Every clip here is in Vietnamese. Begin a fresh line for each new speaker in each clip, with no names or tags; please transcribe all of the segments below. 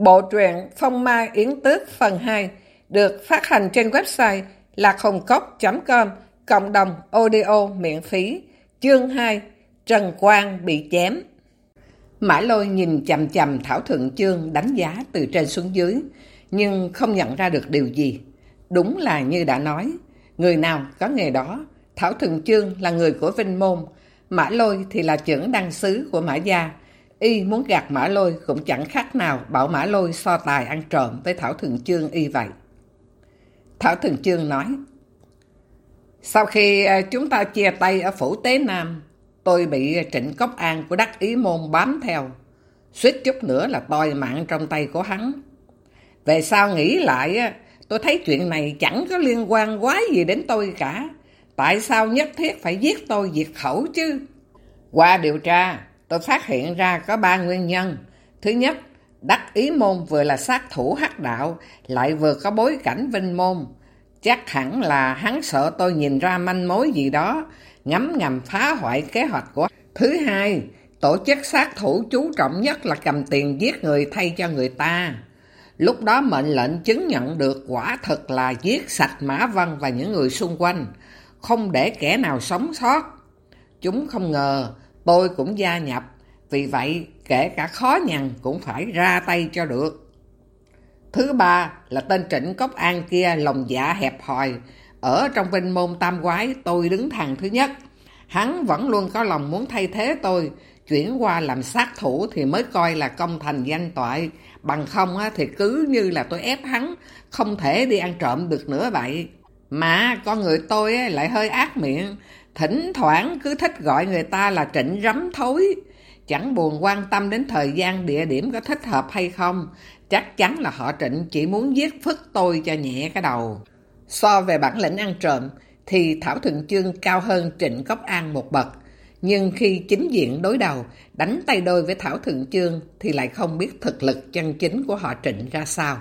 Bộ truyện Phong ma Yến Tước phần 2 được phát hành trên website lạchồngcốc.com cộng đồng audio miễn phí chương 2 Trần Quang bị chém Mã lôi nhìn chầm chầm Thảo Thượng Chương đánh giá từ trên xuống dưới nhưng không nhận ra được điều gì. Đúng là như đã nói, người nào có nghề đó, Thảo Thượng Chương là người của Vinh Môn, Mã Lôi thì là trưởng đăng sứ của Mã Gia, Y muốn gạt Mã Lôi cũng chẳng khác nào bảo Mã Lôi so tài ăn trộm với Thảo Thường Chương Y vậy. Thảo Thường Chương nói, Sau khi à, chúng ta chia tay ở Phủ Tế Nam, tôi bị Trịnh Cốc An của Đắc Ý Môn bám theo. Suýt chút nữa là toi mạng trong tay của hắn. Về sau nghĩ lại, à, tôi thấy chuyện này chẳng có liên quan quá gì đến tôi cả. Tại sao nhất thiết phải giết tôi diệt khẩu chứ? Qua điều tra, tôi phát hiện ra có ba nguyên nhân. Thứ nhất, Đắc Ý Môn vừa là sát thủ hắc đạo, lại vừa có bối cảnh vinh môn. Chắc hẳn là hắn sợ tôi nhìn ra manh mối gì đó, ngắm ngầm phá hoại kế hoạch của. Thứ hai, tổ chức sát thủ chú trọng nhất là cầm tiền giết người thay cho người ta. Lúc đó mệnh lệnh chứng nhận được quả thật là giết sạch Mã Văn và những người xung quanh, không để kẻ nào sống sót. Chúng không ngờ tôi cũng gia nhập, vì vậy kể cả khó nhằn cũng phải ra tay cho được. Thứ ba là tên Trịnh Cốc An kia lòng dạ hẹp hòi, ở trong vinh môn tam quái tôi đứng thằng thứ nhất. Hắn vẫn luôn có lòng muốn thay thế tôi, chuyển qua làm sát thủ thì mới coi là công thành danh toại, bằng không thì cứ như là tôi ép hắn, không thể đi ăn trộm được nữa vậy. Mà con người tôi lại hơi ác miệng, thỉnh thoảng cứ thích gọi người ta là trịnh rắm thối. Chẳng buồn quan tâm đến thời gian địa điểm có thích hợp hay không, chắc chắn là họ trịnh chỉ muốn giết phức tôi cho nhẹ cái đầu. So về bản lĩnh ăn trộm, thì Thảo Thuận Chương cao hơn Trịnh Cốc An một bậc. Nhưng khi chính diện đối đầu, đánh tay đôi với Thảo Thượng Chương thì lại không biết thực lực chân chính của họ Trịnh ra sao.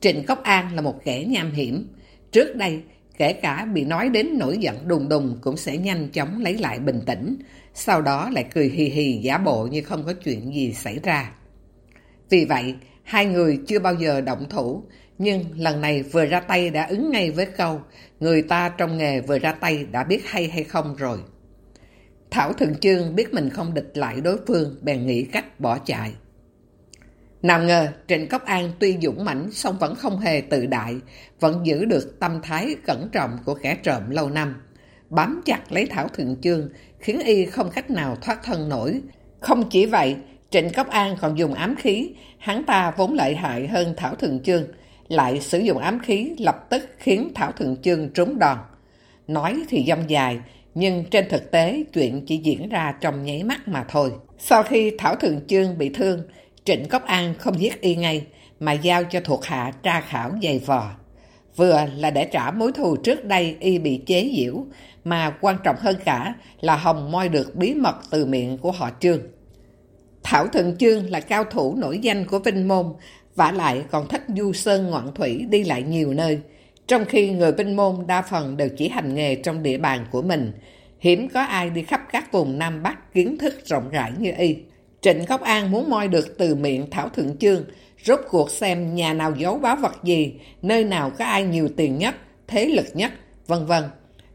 Trịnh Cốc An là một kẻ nham hiểm. Trước đây, kể cả bị nói đến nổi giận đùng đùng cũng sẽ nhanh chóng lấy lại bình tĩnh, sau đó lại cười hì hì giả bộ như không có chuyện gì xảy ra. Vì vậy, hai người chưa bao giờ động thủ, nhưng lần này vừa ra tay đã ứng ngay với câu người ta trong nghề vừa ra tay đã biết hay hay không rồi. Thảo Thường Chương biết mình không địch lại đối phương, bèn nghĩ cách bỏ chạy. Nào ngờ, Trịnh Cốc An tuy dũng mãnh song vẫn không hề tự đại, vẫn giữ được tâm thái cẩn trọng của kẻ trộm lâu năm. Bám chặt lấy Thảo Thượng Chương, khiến y không cách nào thoát thân nổi. Không chỉ vậy, Trịnh Cốc An còn dùng ám khí, hắn ta vốn lợi hại hơn Thảo Thượng Chương, lại sử dụng ám khí lập tức khiến Thảo Thượng Chương trúng đòn. Nói thì dông dài, nhưng trên thực tế chuyện chỉ diễn ra trong nháy mắt mà thôi. Sau khi Thảo Thượng Chương bị thương, Trịnh Cốc An không giết y ngay, mà giao cho thuộc hạ tra khảo dày vò. Vừa là để trả mối thù trước đây y bị chế giễu, mà quan trọng hơn cả là Hồng moi được bí mật từ miệng của họ Trương. Thảo Thượng Chương là cao thủ nổi danh của Vinh Môn, vả lại còn thích du sơn ngoạn thủy đi lại nhiều nơi, trong khi người Vinh Môn đa phần đều chỉ hành nghề trong địa bàn của mình, hiếm có ai đi khắp các vùng Nam Bắc kiến thức rộng rãi như y. Trịnh Khóc An muốn moi được từ miệng Thảo Thượng Chương, rốt cuộc xem nhà nào giấu báo vật gì, nơi nào có ai nhiều tiền nhất, thế lực nhất, vân vân.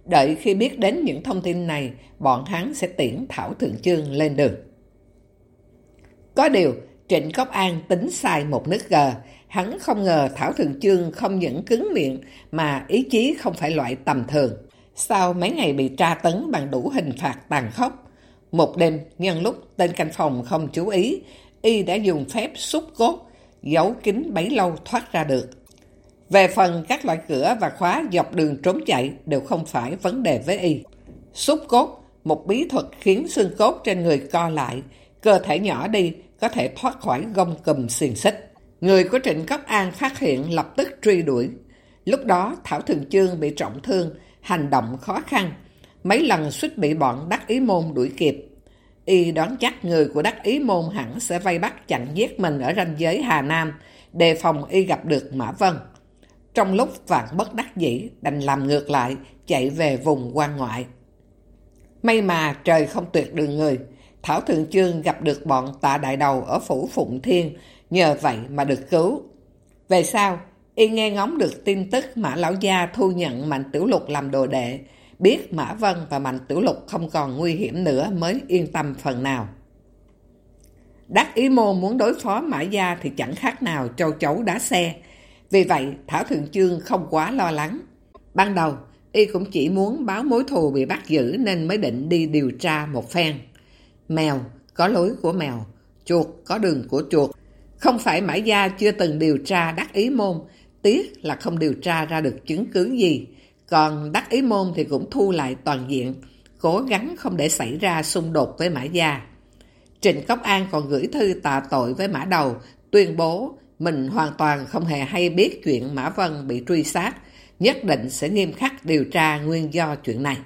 Đợi khi biết đến những thông tin này, bọn hắn sẽ tiễn Thảo Thượng Chương lên đường. Có điều, Trịnh Cốc An tính sai một nước gờ. Hắn không ngờ Thảo Thượng Chương không những cứng miệng mà ý chí không phải loại tầm thường. Sau mấy ngày bị tra tấn bằng đủ hình phạt tàn khốc, một đêm, nhân lúc tên canh phòng không chú ý, y đã dùng phép xúc cốt, giấu kín bấy lâu thoát ra được. Về phần các loại cửa và khóa dọc đường trốn chạy đều không phải vấn đề với y. Xúc cốt, một bí thuật khiến xương cốt trên người co lại, cơ thể nhỏ đi, có thể thoát khỏi gông cùm xiềng xích. Người của Trịnh Cấp An phát hiện lập tức truy đuổi. Lúc đó Thảo Thường Chương bị trọng thương, hành động khó khăn, mấy lần suýt bị bọn đắc ý môn đuổi kịp. Y đoán chắc người của đắc ý môn hẳn sẽ vây bắt chặn giết mình ở ranh giới Hà Nam, đề phòng Y gặp được Mã Vân. Trong lúc vạn bất đắc dĩ, đành làm ngược lại, chạy về vùng quan ngoại. May mà trời không tuyệt đường người, Thảo Thượng Chương gặp được bọn tạ đại đầu ở Phủ Phụng Thiên, nhờ vậy mà được cứu. Về sau, y nghe ngóng được tin tức Mã Lão Gia thu nhận Mạnh Tiểu Lục làm đồ đệ, biết Mã Vân và Mạnh Tiểu Lục không còn nguy hiểm nữa mới yên tâm phần nào. Đắc ý mô muốn đối phó Mã Gia thì chẳng khác nào châu chấu đá xe. Vì vậy, Thảo Thượng Chương không quá lo lắng. Ban đầu, y cũng chỉ muốn báo mối thù bị bắt giữ nên mới định đi điều tra một phen. Mèo có lối của mèo, chuột có đường của chuột. Không phải Mã Gia chưa từng điều tra đắc ý môn, tiếc là không điều tra ra được chứng cứ gì. Còn đắc ý môn thì cũng thu lại toàn diện, cố gắng không để xảy ra xung đột với Mã Gia. Trịnh Cốc An còn gửi thư tạ tội với Mã Đầu, tuyên bố mình hoàn toàn không hề hay biết chuyện Mã Vân bị truy sát, nhất định sẽ nghiêm khắc điều tra nguyên do chuyện này.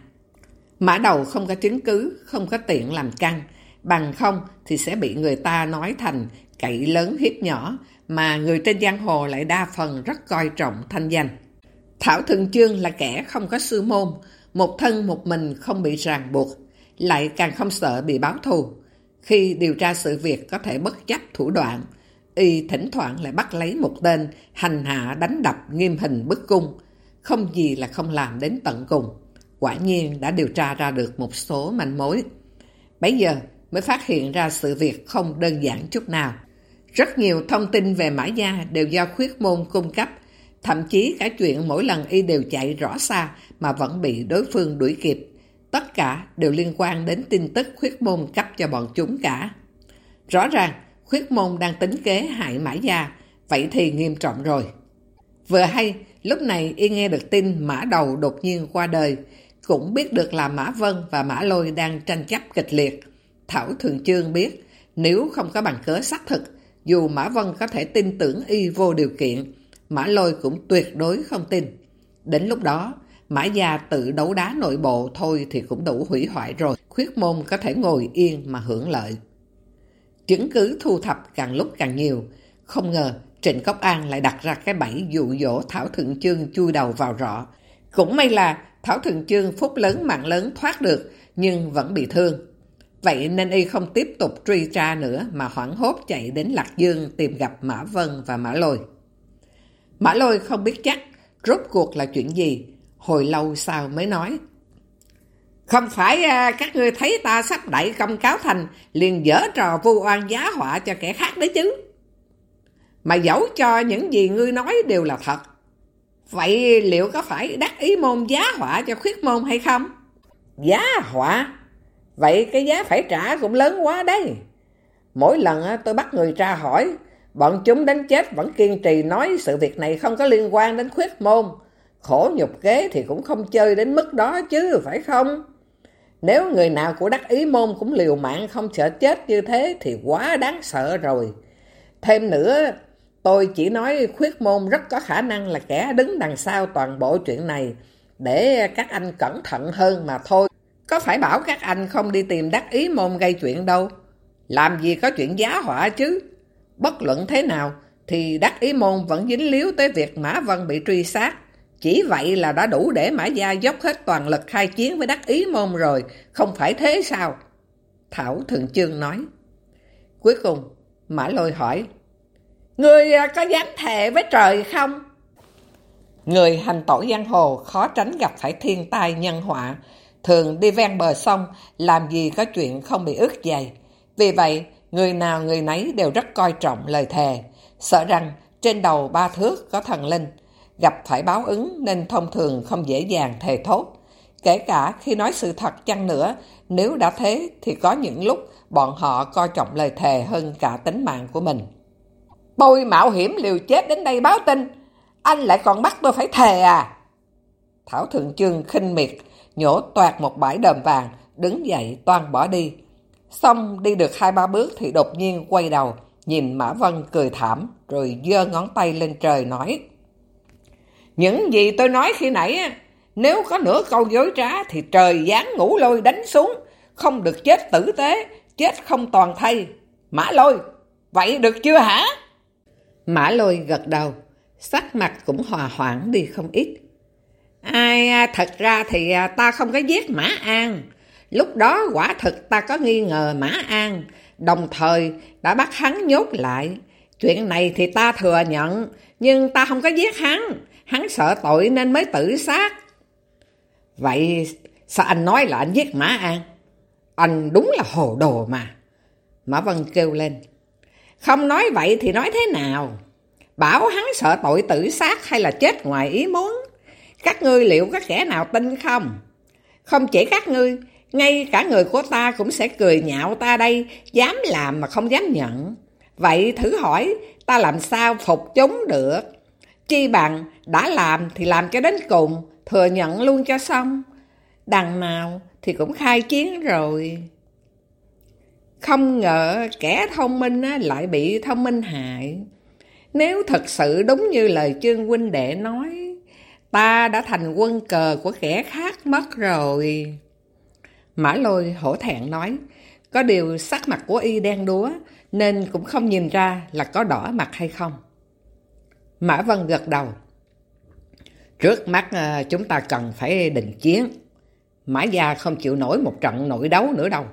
Mã Đầu không có chứng cứ, không có tiện làm căng, bằng không thì sẽ bị người ta nói thành cậy lớn hiếp nhỏ, mà người trên giang hồ lại đa phần rất coi trọng thanh danh. Thảo Thường Chương là kẻ không có sư môn, một thân một mình không bị ràng buộc, lại càng không sợ bị báo thù. Khi điều tra sự việc có thể bất chấp thủ đoạn, y thỉnh thoảng lại bắt lấy một tên hành hạ đánh đập nghiêm hình bức cung, không gì là không làm đến tận cùng. Quả nhiên đã điều tra ra được một số manh mối. Bây giờ mới phát hiện ra sự việc không đơn giản chút nào. Rất nhiều thông tin về Mã Gia đều do khuyết môn cung cấp, thậm chí cả chuyện mỗi lần y đều chạy rõ xa mà vẫn bị đối phương đuổi kịp. Tất cả đều liên quan đến tin tức khuyết môn cấp cho bọn chúng cả. Rõ ràng, khuyết môn đang tính kế hại Mã Gia, vậy thì nghiêm trọng rồi. Vừa hay, lúc này y nghe được tin Mã Đầu đột nhiên qua đời, cũng biết được là Mã Vân và Mã Lôi đang tranh chấp kịch liệt. Thảo Thường Chương biết, nếu không có bằng cớ xác thực, dù Mã Vân có thể tin tưởng y vô điều kiện, Mã Lôi cũng tuyệt đối không tin. Đến lúc đó, Mã Gia tự đấu đá nội bộ thôi thì cũng đủ hủy hoại rồi. Khuyết môn có thể ngồi yên mà hưởng lợi. Chứng cứ thu thập càng lúc càng nhiều. Không ngờ Trịnh Cốc An lại đặt ra cái bẫy dụ dỗ Thảo Thượng Chương chui đầu vào rõ. Cũng may là Thảo Thượng Chương phúc lớn mạng lớn thoát được nhưng vẫn bị thương. Vậy nên y không tiếp tục truy tra nữa mà hoảng hốt chạy đến Lạc Dương tìm gặp Mã Vân và Mã Lôi. Mã Lôi không biết chắc rốt cuộc là chuyện gì, hồi lâu sau mới nói. Không phải à, các ngươi thấy ta sắp đẩy công cáo thành liền dở trò vu oan giá họa cho kẻ khác đấy chứ. Mà dẫu cho những gì ngươi nói đều là thật. Vậy liệu có phải đắc ý môn giá họa cho khuyết môn hay không? Giá họa? Vậy cái giá phải trả cũng lớn quá đấy. Mỗi lần à, tôi bắt người tra hỏi, bọn chúng đến chết vẫn kiên trì nói sự việc này không có liên quan đến khuyết môn. Khổ nhục kế thì cũng không chơi đến mức đó chứ, phải không? Nếu người nào của đắc ý môn cũng liều mạng không sợ chết như thế thì quá đáng sợ rồi. Thêm nữa, tôi chỉ nói khuyết môn rất có khả năng là kẻ đứng đằng sau toàn bộ chuyện này để các anh cẩn thận hơn mà thôi. Có phải bảo các anh không đi tìm đắc ý môn gây chuyện đâu. Làm gì có chuyện giá họa chứ. Bất luận thế nào thì đắc ý môn vẫn dính líu tới việc Mã Vân bị truy sát. Chỉ vậy là đã đủ để Mã Gia dốc hết toàn lực khai chiến với đắc ý môn rồi, không phải thế sao? Thảo Thường Chương nói. Cuối cùng, Mã Lôi hỏi, Người à, có dám thề với trời không? Người hành tội giang hồ khó tránh gặp phải thiên tai nhân họa, thường đi ven bờ sông, làm gì có chuyện không bị ướt dày. Vì vậy, người nào người nấy đều rất coi trọng lời thề, sợ rằng trên đầu ba thước có thần linh, gặp phải báo ứng nên thông thường không dễ dàng thề thốt. Kể cả khi nói sự thật chăng nữa, nếu đã thế thì có những lúc bọn họ coi trọng lời thề hơn cả tính mạng của mình. Tôi mạo hiểm liều chết đến đây báo tin, anh lại còn bắt tôi phải thề à? Thảo Thượng Trương khinh miệt, nhổ toạt một bãi đờm vàng, đứng dậy toan bỏ đi. Xong đi được hai ba bước thì đột nhiên quay đầu, nhìn Mã Vân cười thảm, rồi giơ ngón tay lên trời nói. Những gì tôi nói khi nãy, nếu có nửa câu dối trá thì trời giáng ngủ lôi đánh xuống, không được chết tử tế, chết không toàn thay. Mã lôi, vậy được chưa hả? Mã lôi gật đầu, sắc mặt cũng hòa hoãn đi không ít. Ai, à, thật ra thì à, ta không có giết Mã An. Lúc đó quả thực ta có nghi ngờ Mã An, đồng thời đã bắt hắn nhốt lại. Chuyện này thì ta thừa nhận, nhưng ta không có giết hắn. Hắn sợ tội nên mới tự sát. Vậy sao anh nói là anh giết Mã An? Anh đúng là hồ đồ mà. Mã Vân kêu lên. Không nói vậy thì nói thế nào? Bảo hắn sợ tội tự sát hay là chết ngoài ý muốn? Các ngươi liệu có kẻ nào tin không? Không chỉ các ngươi, ngay cả người của ta cũng sẽ cười nhạo ta đây, dám làm mà không dám nhận. Vậy thử hỏi, ta làm sao phục chúng được? Chi bằng, đã làm thì làm cho đến cùng, thừa nhận luôn cho xong. Đằng nào thì cũng khai chiến rồi. Không ngờ kẻ thông minh lại bị thông minh hại. Nếu thật sự đúng như lời chương huynh đệ nói, ta đã thành quân cờ của kẻ khác mất rồi. Mã lôi hổ thẹn nói, có điều sắc mặt của y đen đúa, nên cũng không nhìn ra là có đỏ mặt hay không. Mã Vân gật đầu. Trước mắt ờ, chúng ta cần phải định chiến. Mã Gia không chịu nổi một trận nội đấu nữa đâu.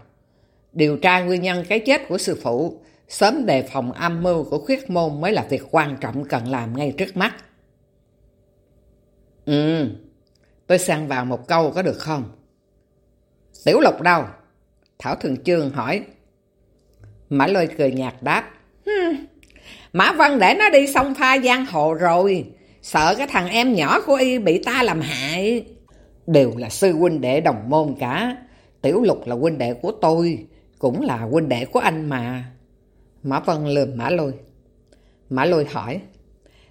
Điều tra nguyên nhân cái chết của sư phụ, sớm đề phòng âm mưu của khuyết môn mới là việc quan trọng cần làm ngay trước mắt. Ừ, tôi sang vào một câu có được không? Tiểu lục đâu? Thảo Thường Chương hỏi. Mã lôi cười nhạt đáp. Hmm, Mã Văn để nó đi sông pha giang hồ rồi. Sợ cái thằng em nhỏ của y bị ta làm hại. Đều là sư huynh đệ đồng môn cả. Tiểu lục là huynh đệ của tôi. Cũng là huynh đệ của anh mà. Mã Văn lườm Mã lôi. Mã lôi hỏi.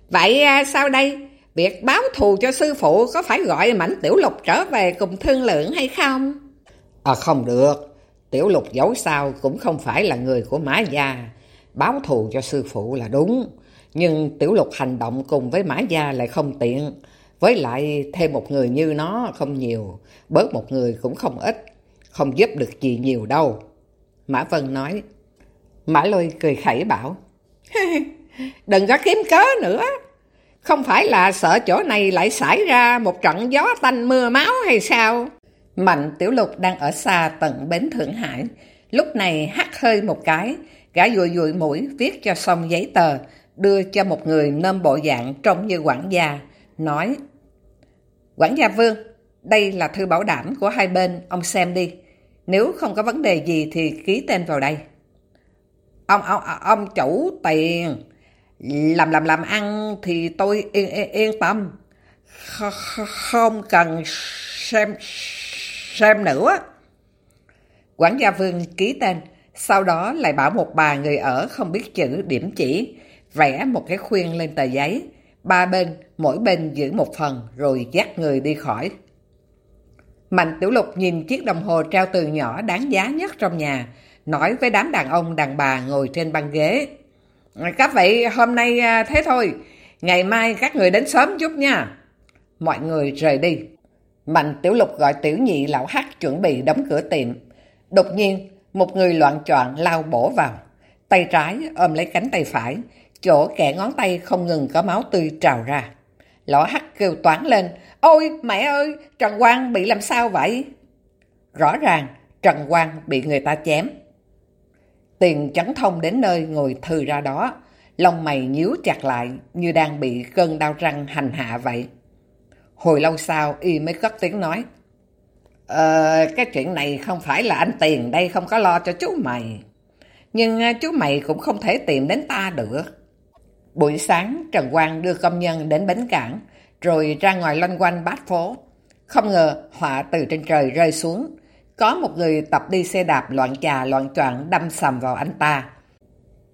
Vậy à, sao đây? Việc báo thù cho sư phụ có phải gọi mảnh tiểu lục trở về cùng thương lượng hay không? À không được. Tiểu lục dấu sao cũng không phải là người của Mã Gia. Báo thù cho sư phụ là đúng. Nhưng tiểu lục hành động cùng với Mã Gia lại không tiện. Với lại thêm một người như nó không nhiều. Bớt một người cũng không ít. Không giúp được gì nhiều đâu. Mã Vân nói. Mã Lôi cười khẩy bảo. Đừng có kiếm cớ nữa. Không phải là sợ chỗ này lại xảy ra một trận gió tanh mưa máu hay sao? Mạnh Tiểu Lục đang ở xa tận bến Thượng Hải. Lúc này hắt hơi một cái, gã dùi dùi mũi viết cho xong giấy tờ, đưa cho một người nôm bộ dạng trông như quản gia, nói Quản gia Vương, đây là thư bảo đảm của hai bên, ông xem đi. Nếu không có vấn đề gì thì ký tên vào đây. Ông, ông, ông chủ tiền, làm làm làm ăn thì tôi yên, yên, yên tâm. Không cần xem xem nữa. Quản gia Vương ký tên, sau đó lại bảo một bà người ở không biết chữ điểm chỉ, vẽ một cái khuyên lên tờ giấy. Ba bên, mỗi bên giữ một phần rồi dắt người đi khỏi. Mạnh Tiểu Lục nhìn chiếc đồng hồ treo từ nhỏ đáng giá nhất trong nhà, nói với đám đàn ông đàn bà ngồi trên băng ghế. Các vị hôm nay à, thế thôi, ngày mai các người đến sớm chút nha. Mọi người rời đi. Mạnh Tiểu Lục gọi Tiểu Nhị lão hắc chuẩn bị đóng cửa tiệm. Đột nhiên, một người loạn choạng lao bổ vào. Tay trái ôm lấy cánh tay phải, chỗ kẻ ngón tay không ngừng có máu tươi trào ra. Lão hắc kêu toán lên, Ôi mẹ ơi, Trần Quang bị làm sao vậy? Rõ ràng, Trần Quang bị người ta chém. Tiền chấn thông đến nơi ngồi thư ra đó, lông mày nhíu chặt lại như đang bị cơn đau răng hành hạ vậy. Hồi lâu sau y mới cất tiếng nói. Ờ, cái chuyện này không phải là anh Tiền đây không có lo cho chú mày. Nhưng ờ, chú mày cũng không thể tìm đến ta được. Buổi sáng, Trần Quang đưa công nhân đến bến cảng, rồi ra ngoài loanh quanh bát phố. Không ngờ họa từ trên trời rơi xuống. Có một người tập đi xe đạp loạn trà loạn troạn đâm sầm vào anh ta.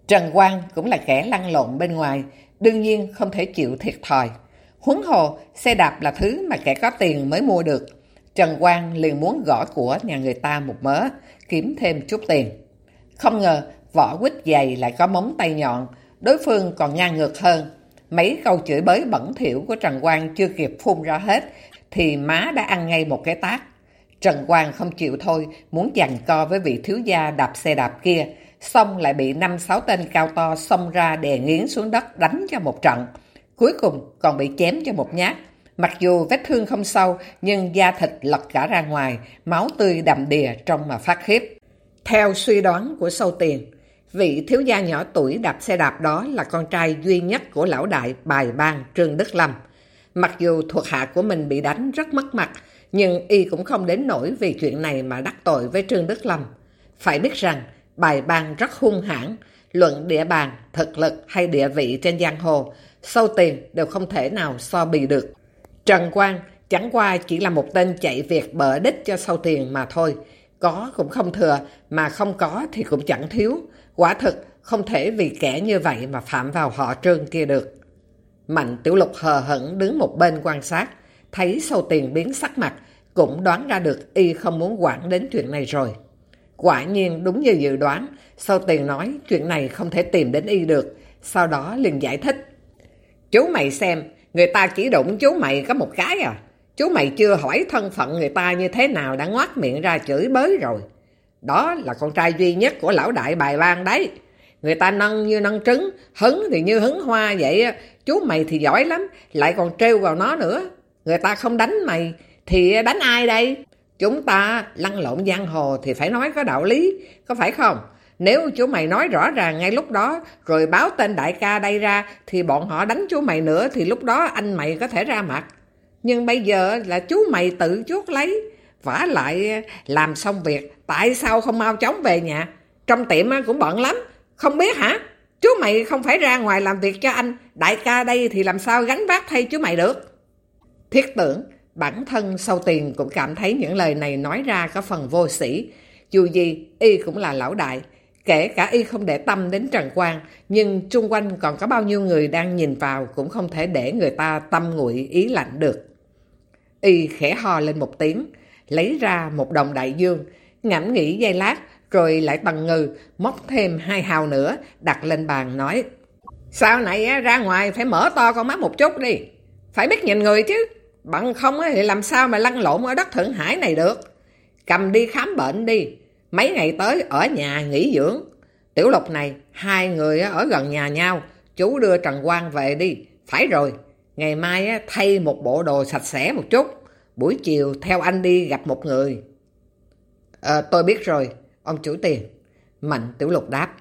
Trần Quang cũng là kẻ lăn lộn bên ngoài, đương nhiên không thể chịu thiệt thòi. Huấn hồ, xe đạp là thứ mà kẻ có tiền mới mua được. Trần Quang liền muốn gõ của nhà người ta một mớ, kiếm thêm chút tiền. Không ngờ, vỏ quýt dày lại có móng tay nhọn, đối phương còn ngang ngược hơn. Mấy câu chửi bới bẩn thỉu của Trần Quang chưa kịp phun ra hết, thì má đã ăn ngay một cái tác. Trần Quang không chịu thôi, muốn giằng co với vị thiếu gia đạp xe đạp kia, xong lại bị năm sáu tên cao to xông ra đè nghiến xuống đất đánh cho một trận. Cuối cùng còn bị chém cho một nhát. Mặc dù vết thương không sâu, nhưng da thịt lật cả ra ngoài, máu tươi đầm đìa trong mà phát khiếp. Theo suy đoán của sâu tiền, Vị thiếu gia nhỏ tuổi đạp xe đạp đó là con trai duy nhất của lão đại bài bang Trương Đức Lâm. Mặc dù thuộc hạ của mình bị đánh rất mất mặt, nhưng y cũng không đến nổi vì chuyện này mà đắc tội với Trương Đức Lâm. Phải biết rằng, bài bang rất hung hãn, luận địa bàn, thực lực hay địa vị trên giang hồ, sâu tiền đều không thể nào so bì được. Trần Quang chẳng qua chỉ là một tên chạy việc bở đích cho sâu tiền mà thôi. Có cũng không thừa, mà không có thì cũng chẳng thiếu. Quả thực không thể vì kẻ như vậy mà phạm vào họ trương kia được. Mạnh tiểu lục hờ hững đứng một bên quan sát, thấy sâu tiền biến sắc mặt, cũng đoán ra được y không muốn quản đến chuyện này rồi. Quả nhiên đúng như dự đoán, sâu tiền nói chuyện này không thể tìm đến y được, sau đó liền giải thích. Chú mày xem, người ta chỉ đụng chú mày có một cái à. Chú mày chưa hỏi thân phận người ta như thế nào đã ngoát miệng ra chửi bới rồi. Đó là con trai duy nhất của lão đại bài bang đấy. Người ta nâng như nâng trứng, hứng thì như hứng hoa vậy. Chú mày thì giỏi lắm, lại còn trêu vào nó nữa. Người ta không đánh mày, thì đánh ai đây? Chúng ta lăn lộn giang hồ thì phải nói có đạo lý, có phải không? Nếu chú mày nói rõ ràng ngay lúc đó, rồi báo tên đại ca đây ra, thì bọn họ đánh chú mày nữa, thì lúc đó anh mày có thể ra mặt. Nhưng bây giờ là chú mày tự chuốt lấy, vả lại làm xong việc, tại sao không mau chóng về nhà? Trong tiệm cũng bận lắm, không biết hả? Chú mày không phải ra ngoài làm việc cho anh, đại ca đây thì làm sao gánh vác thay chú mày được? Thiết tưởng, bản thân sau tiền cũng cảm thấy những lời này nói ra có phần vô sĩ. Dù gì, y cũng là lão đại, Kể cả y không để tâm đến Trần Quang, nhưng chung quanh còn có bao nhiêu người đang nhìn vào cũng không thể để người ta tâm nguội ý lạnh được. Y khẽ ho lên một tiếng, lấy ra một đồng đại dương, ngẫm nghĩ giây lát, rồi lại bằng ngừ, móc thêm hai hào nữa, đặt lên bàn nói. Sau này ra ngoài phải mở to con mắt một chút đi, phải biết nhìn người chứ, bằng không thì làm sao mà lăn lộn ở đất Thượng Hải này được. Cầm đi khám bệnh đi, Mấy ngày tới ở nhà nghỉ dưỡng. Tiểu lục này, hai người ở gần nhà nhau. Chú đưa Trần Quang về đi. Phải rồi, ngày mai thay một bộ đồ sạch sẽ một chút. Buổi chiều theo anh đi gặp một người. À, tôi biết rồi, ông chủ tiền. Mạnh Tiểu Lục đáp.